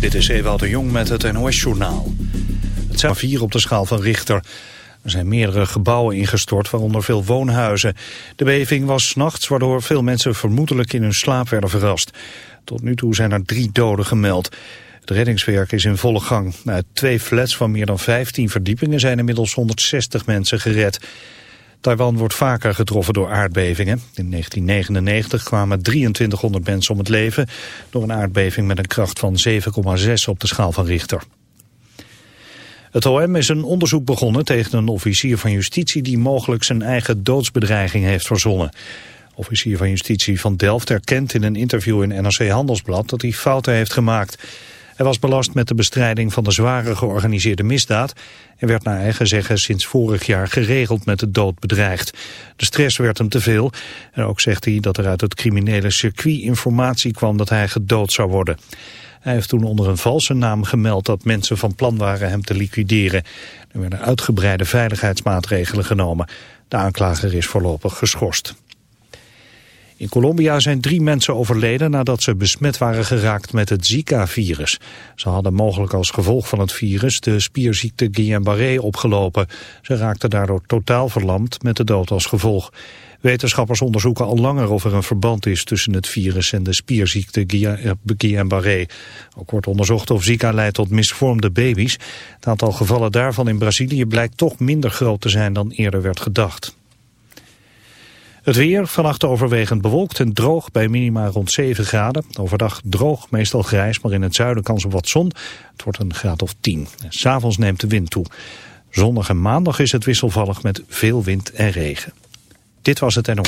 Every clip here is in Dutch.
Dit is Ewout de Jong met het NOS-journaal. Het zijn vier op de schaal van Richter. Er zijn meerdere gebouwen ingestort, waaronder veel woonhuizen. De beving was nachts, waardoor veel mensen vermoedelijk in hun slaap werden verrast. Tot nu toe zijn er drie doden gemeld. Het reddingswerk is in volle gang. Uit twee flats van meer dan 15 verdiepingen zijn inmiddels 160 mensen gered. Taiwan wordt vaker getroffen door aardbevingen. In 1999 kwamen 2300 mensen om het leven... door een aardbeving met een kracht van 7,6 op de schaal van Richter. Het OM is een onderzoek begonnen tegen een officier van justitie... die mogelijk zijn eigen doodsbedreiging heeft verzonnen. Officier van justitie van Delft erkent in een interview in NRC Handelsblad... dat hij fouten heeft gemaakt... Hij was belast met de bestrijding van de zware georganiseerde misdaad en werd naar eigen zeggen sinds vorig jaar geregeld met de dood bedreigd. De stress werd hem te veel en ook zegt hij dat er uit het criminele circuit informatie kwam dat hij gedood zou worden. Hij heeft toen onder een valse naam gemeld dat mensen van plan waren hem te liquideren. Er werden uitgebreide veiligheidsmaatregelen genomen. De aanklager is voorlopig geschorst. In Colombia zijn drie mensen overleden nadat ze besmet waren geraakt met het Zika-virus. Ze hadden mogelijk als gevolg van het virus de spierziekte Guillain-Barré opgelopen. Ze raakten daardoor totaal verlamd met de dood als gevolg. Wetenschappers onderzoeken al langer of er een verband is tussen het virus en de spierziekte Guillain-Barré. Ook wordt onderzocht of Zika leidt tot misvormde baby's. Het aantal gevallen daarvan in Brazilië blijkt toch minder groot te zijn dan eerder werd gedacht. Het weer, vannacht overwegend bewolkt en droog bij minima rond 7 graden. Overdag droog, meestal grijs, maar in het zuiden kans op wat zon. Het wordt een graad of 10. S'avonds neemt de wind toe. Zondag en maandag is het wisselvallig met veel wind en regen. Dit was het en op.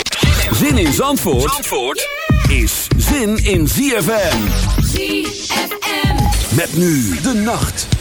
Zin in Zandvoort, Zandvoort is zin in ZFM. ZFM. Met nu de nacht.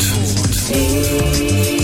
Zandvoort.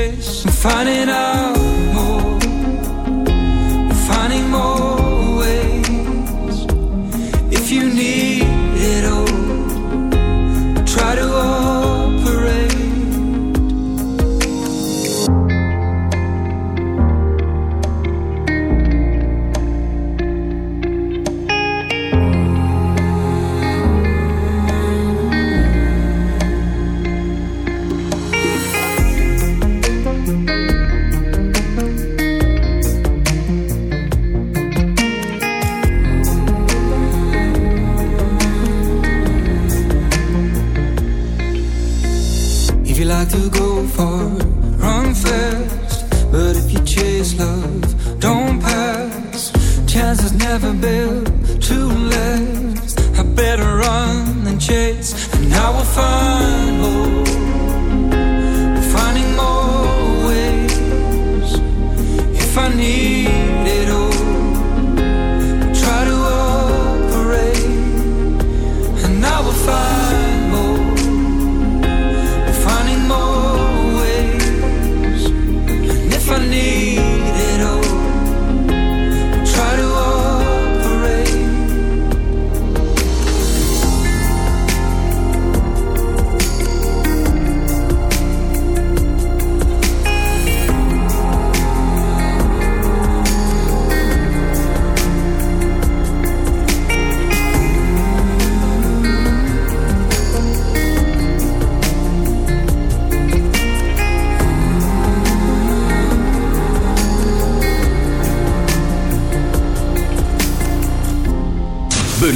this and finding out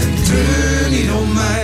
En treur niet om mij.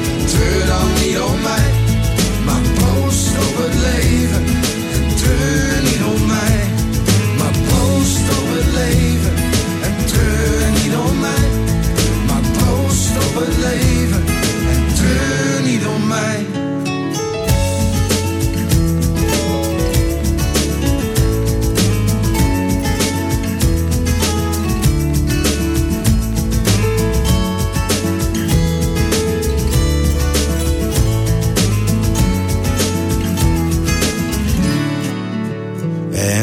treur dan niet om mij. Maar proost op het leven